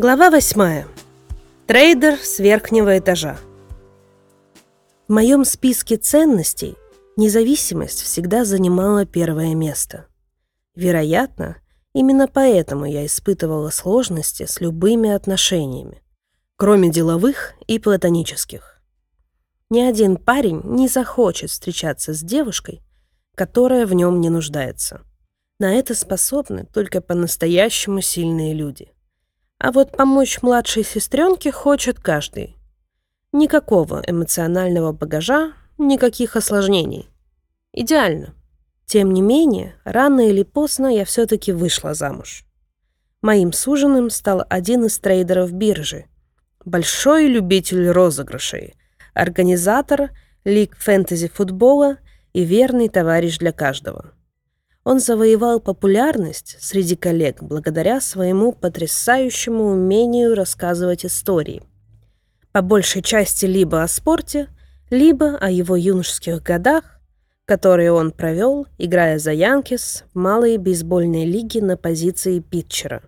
Глава восьмая. Трейдер с верхнего этажа. В моем списке ценностей независимость всегда занимала первое место. Вероятно, именно поэтому я испытывала сложности с любыми отношениями, кроме деловых и платонических. Ни один парень не захочет встречаться с девушкой, которая в нем не нуждается. На это способны только по-настоящему сильные люди – а вот помочь младшей сестренке хочет каждый. Никакого эмоционального багажа, никаких осложнений. Идеально. Тем не менее, рано или поздно я все-таки вышла замуж. Моим суженым стал один из трейдеров биржи. Большой любитель розыгрышей, организатор лиг фэнтези-футбола и верный товарищ для каждого. Он завоевал популярность среди коллег благодаря своему потрясающему умению рассказывать истории. По большей части либо о спорте, либо о его юношеских годах, которые он провел, играя за Янкис в малой бейсбольной лиге на позиции питчера.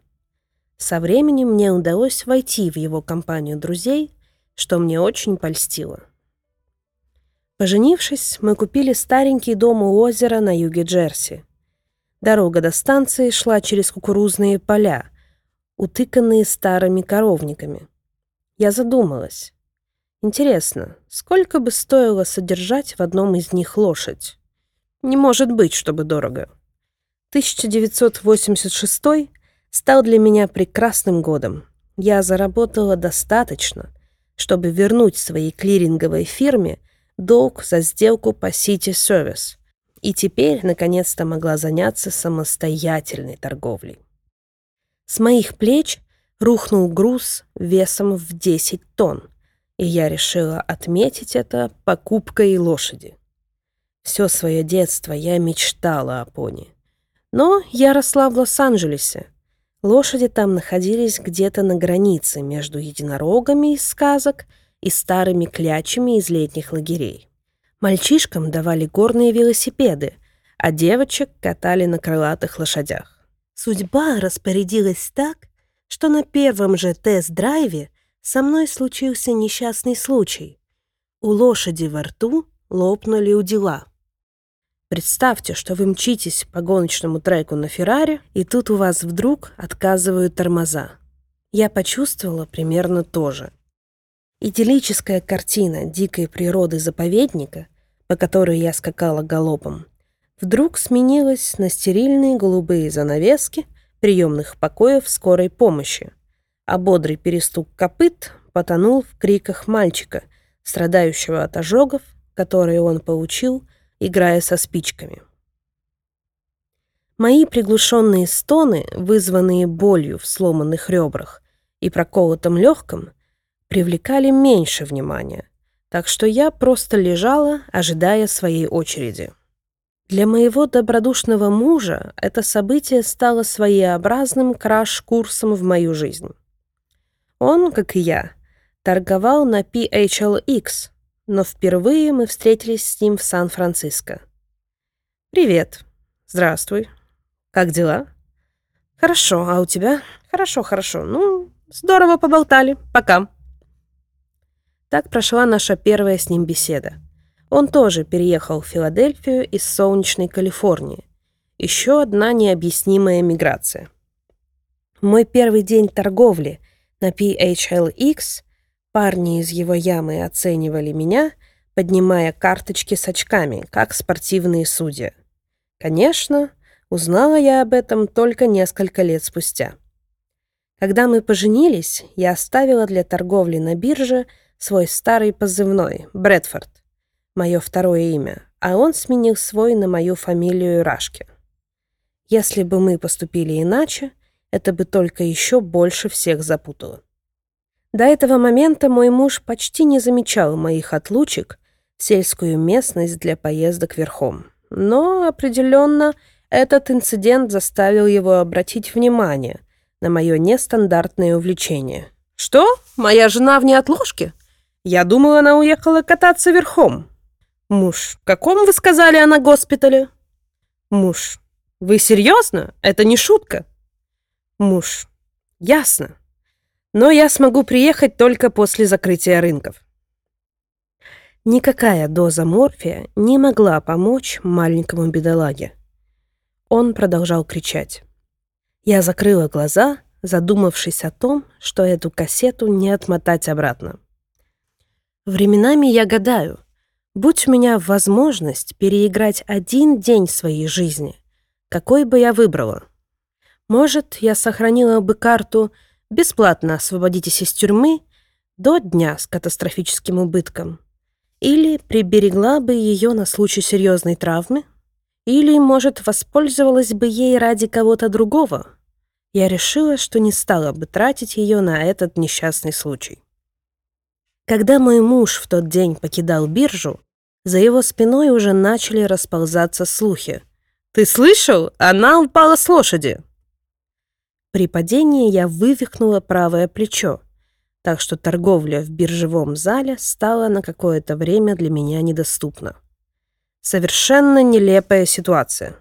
Со временем мне удалось войти в его компанию друзей, что мне очень польстило. Поженившись, мы купили старенький дом у озера на юге Джерси – Дорога до станции шла через кукурузные поля, утыканные старыми коровниками. Я задумалась. Интересно, сколько бы стоило содержать в одном из них лошадь? Не может быть, чтобы дорого. 1986 стал для меня прекрасным годом. Я заработала достаточно, чтобы вернуть своей клиринговой фирме долг за сделку по City Service – и теперь, наконец-то, могла заняться самостоятельной торговлей. С моих плеч рухнул груз весом в 10 тонн, и я решила отметить это покупкой лошади. Все свое детство я мечтала о пони. Но я росла в Лос-Анджелесе. Лошади там находились где-то на границе между единорогами из сказок и старыми клячами из летних лагерей. Мальчишкам давали горные велосипеды, а девочек катали на крылатых лошадях. Судьба распорядилась так, что на первом же тест-драйве со мной случился несчастный случай. У лошади во рту лопнули удила. Представьте, что вы мчитесь по гоночному треку на Феррари, и тут у вас вдруг отказывают тормоза. Я почувствовала примерно то же. Идиллическая картина дикой природы заповедника по которой я скакала галопом, вдруг сменилась на стерильные голубые занавески приемных покоев скорой помощи, а бодрый перестук копыт потонул в криках мальчика, страдающего от ожогов, которые он получил, играя со спичками. Мои приглушенные стоны, вызванные болью в сломанных ребрах и проколотом легком, привлекали меньше внимания, так что я просто лежала, ожидая своей очереди. Для моего добродушного мужа это событие стало своеобразным краш-курсом в мою жизнь. Он, как и я, торговал на PHLX, но впервые мы встретились с ним в Сан-Франциско. «Привет. Здравствуй. Как дела?» «Хорошо, а у тебя?» «Хорошо, хорошо. Ну, здорово поболтали. Пока». Так прошла наша первая с ним беседа. Он тоже переехал в Филадельфию из солнечной Калифорнии. Еще одна необъяснимая миграция. Мой первый день торговли на PHLX парни из его ямы оценивали меня, поднимая карточки с очками, как спортивные судьи. Конечно, узнала я об этом только несколько лет спустя. Когда мы поженились, я оставила для торговли на бирже – свой старый позывной — Брэдфорд, мое второе имя, а он сменил свой на мою фамилию Рашки. Если бы мы поступили иначе, это бы только еще больше всех запутало. До этого момента мой муж почти не замечал моих отлучек в сельскую местность для поездок верхом. Но определенно этот инцидент заставил его обратить внимание на мое нестандартное увлечение. «Что? Моя жена в неотложке? Я думала, она уехала кататься верхом. Муж, в каком вы сказали она госпитале? Муж, вы серьезно? Это не шутка. Муж, ясно. Но я смогу приехать только после закрытия рынков. Никакая доза морфия не могла помочь маленькому бедолаге. Он продолжал кричать. Я закрыла глаза, задумавшись о том, что эту кассету не отмотать обратно. Временами я гадаю, будь у меня возможность переиграть один день своей жизни, какой бы я выбрала? Может, я сохранила бы карту «Бесплатно освободитесь из тюрьмы» до дня с катастрофическим убытком. Или приберегла бы ее на случай серьезной травмы, или, может, воспользовалась бы ей ради кого-то другого. Я решила, что не стала бы тратить ее на этот несчастный случай. Когда мой муж в тот день покидал биржу, за его спиной уже начали расползаться слухи. «Ты слышал? Она упала с лошади!» При падении я вывихнула правое плечо, так что торговля в биржевом зале стала на какое-то время для меня недоступна. Совершенно нелепая ситуация.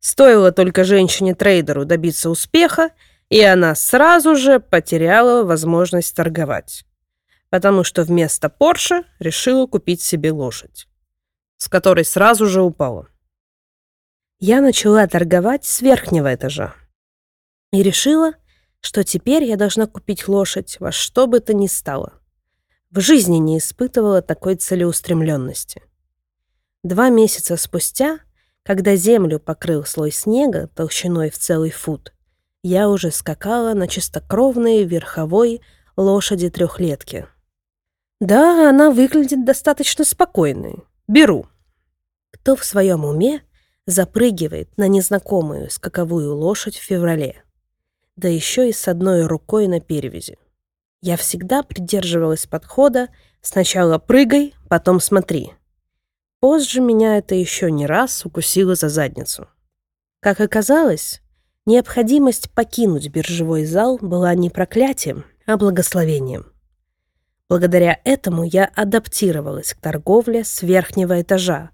Стоило только женщине-трейдеру добиться успеха, и она сразу же потеряла возможность торговать. Потому что вместо Порше решила купить себе лошадь, с которой сразу же упала. Я начала торговать с верхнего этажа и решила, что теперь я должна купить лошадь во что бы то ни стало. В жизни не испытывала такой целеустремленности. Два месяца спустя, когда землю покрыл слой снега толщиной в целый фут, я уже скакала на чистокровной верховой лошади трехлетки. Да, она выглядит достаточно спокойной. Беру. Кто в своем уме запрыгивает на незнакомую скаковую лошадь в феврале? Да еще и с одной рукой на перевязи. Я всегда придерживалась подхода «сначала прыгай, потом смотри». Позже меня это еще не раз укусило за задницу. Как оказалось, необходимость покинуть биржевой зал была не проклятием, а благословением. Благодаря этому я адаптировалась к торговле с верхнего этажа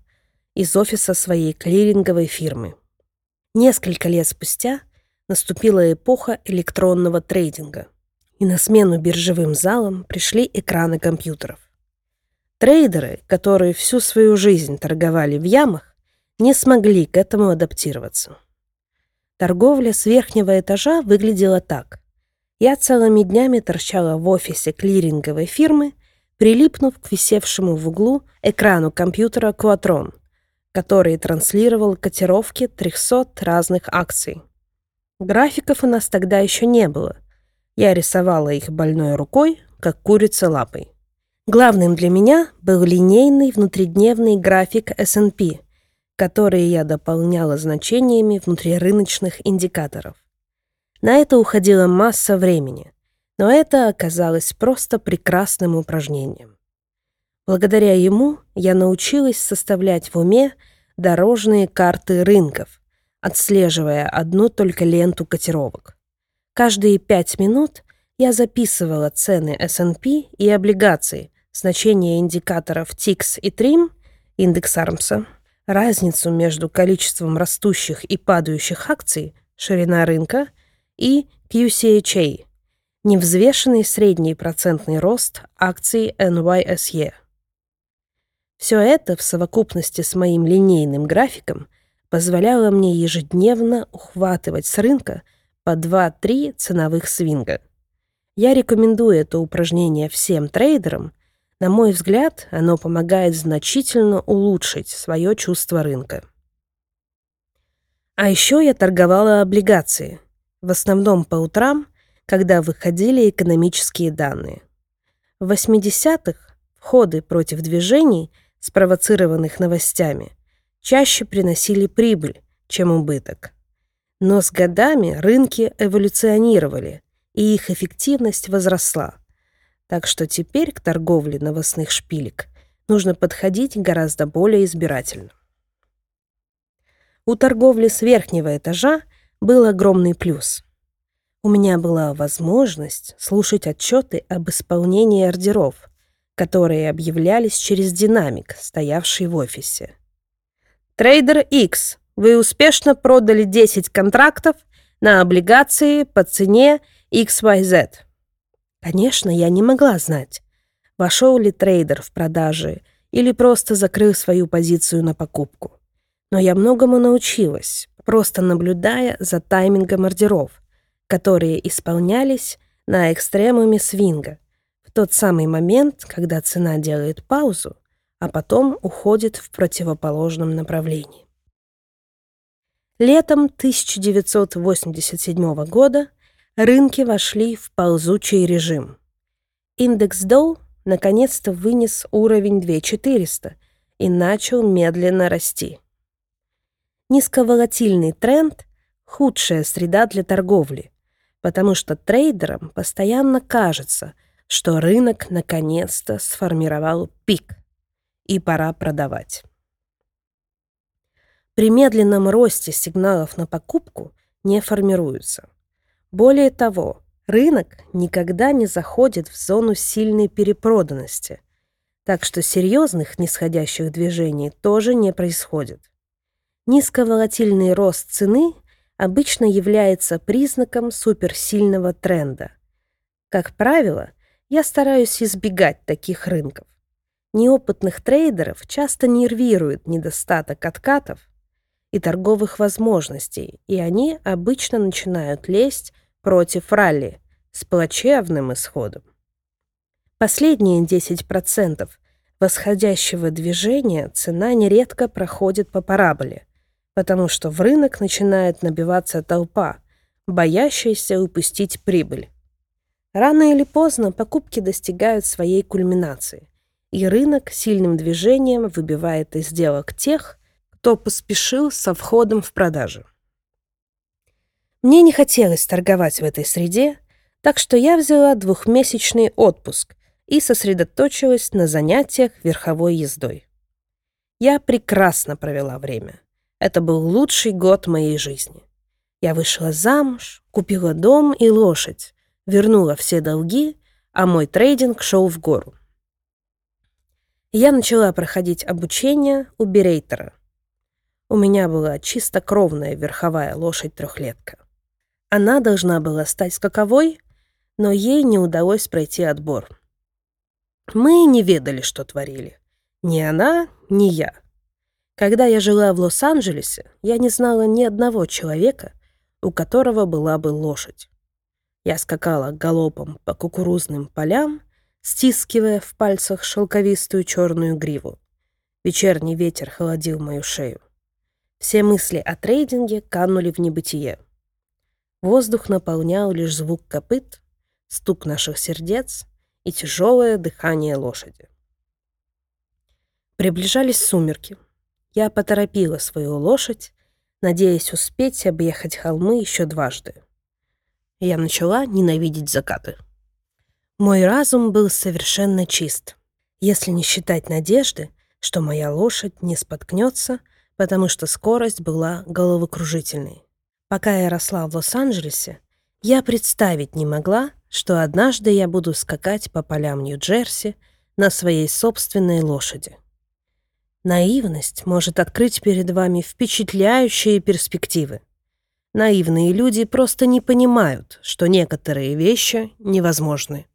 из офиса своей клиринговой фирмы. Несколько лет спустя наступила эпоха электронного трейдинга, и на смену биржевым залам пришли экраны компьютеров. Трейдеры, которые всю свою жизнь торговали в ямах, не смогли к этому адаптироваться. Торговля с верхнего этажа выглядела так. Я целыми днями торчала в офисе клиринговой фирмы, прилипнув к висевшему в углу экрану компьютера Quatron, который транслировал котировки 300 разных акций. Графиков у нас тогда еще не было. Я рисовала их больной рукой, как курица лапой. Главным для меня был линейный внутридневный график S&P, который я дополняла значениями внутрирыночных индикаторов. На это уходила масса времени, но это оказалось просто прекрасным упражнением. Благодаря ему я научилась составлять в уме дорожные карты рынков, отслеживая одну только ленту котировок. Каждые пять минут я записывала цены S&P и облигации, значение индикаторов TIX и TRIM, индекс Армса, разницу между количеством растущих и падающих акций, ширина рынка, и QCHA, невзвешенный средний процентный рост акций NYSE. Все это в совокупности с моим линейным графиком позволяло мне ежедневно ухватывать с рынка по 2-3 ценовых свинга. Я рекомендую это упражнение всем трейдерам, на мой взгляд, оно помогает значительно улучшить свое чувство рынка. А еще я торговала облигации, в основном по утрам, когда выходили экономические данные. В 80-х входы против движений, спровоцированных новостями, чаще приносили прибыль, чем убыток. Но с годами рынки эволюционировали, и их эффективность возросла – так что теперь к торговле новостных шпилек нужно подходить гораздо более избирательно. У торговли с верхнего этажа был огромный плюс. У меня была возможность слушать отчеты об исполнении ордеров, которые объявлялись через динамик, стоявший в офисе. Трейдер X, вы успешно продали 10 контрактов на облигации по цене XYZ. Конечно, я не могла знать, вошел ли трейдер в продажи или просто закрыл свою позицию на покупку. Но я многому научилась, просто наблюдая за таймингом ордеров, которые исполнялись на экстремуме свинга, в тот самый момент, когда цена делает паузу, а потом уходит в противоположном направлении. Летом 1987 года рынки вошли в ползучий режим. Индекс Dow наконец-то вынес уровень 2400 и начал медленно расти. Низковолатильный тренд – худшая среда для торговли, потому что трейдерам постоянно кажется, что рынок наконец-то сформировал пик, и пора продавать. При медленном росте сигналов на покупку не формируются. Более того, рынок никогда не заходит в зону сильной перепроданности, так что серьезных нисходящих движений тоже не происходит. Низковолатильный рост цены обычно является признаком суперсильного тренда. Как правило, я стараюсь избегать таких рынков. Неопытных трейдеров часто нервирует недостаток откатов и торговых возможностей, и они обычно начинают лезть против ралли с плачевным исходом. Последние 10% восходящего движения цена нередко проходит по параболе, потому что в рынок начинает набиваться толпа, боящаяся упустить прибыль. Рано или поздно покупки достигают своей кульминации, и рынок сильным движением выбивает из сделок тех, кто поспешил со входом в продажу. Мне не хотелось торговать в этой среде, так что я взяла двухмесячный отпуск и сосредоточилась на занятиях верховой ездой. Я прекрасно провела время. Это был лучший год моей жизни. Я вышла замуж, купила дом и лошадь, вернула все долги, а мой трейдинг шел в гору. Я начала проходить обучение у Берейтера. У меня была чистокровная верховая лошадь-трехлетка. Она должна была стать скаковой, но ей не удалось пройти отбор. Мы не ведали, что творили. Ни она, ни я. Когда я жила в Лос-Анджелесе, я не знала ни одного человека, у которого была бы лошадь. Я скакала галопом по кукурузным полям, стискивая в пальцах шелковистую черную гриву. Вечерний ветер холодил мою шею. Все мысли о трейдинге канули в небытие. Воздух наполнял лишь звук копыт, стук наших сердец и тяжелое дыхание лошади. Приближались сумерки — я поторопила свою лошадь, надеясь успеть объехать холмы еще дважды. Я начала ненавидеть закаты. Мой разум был совершенно чист, если не считать надежды, что моя лошадь не споткнется, потому что скорость была головокружительной. Пока я росла в Лос-Анджелесе, я представить не могла, что однажды я буду скакать по полям Нью-Джерси на своей собственной лошади. Наивность может открыть перед вами впечатляющие перспективы. Наивные люди просто не понимают, что некоторые вещи невозможны.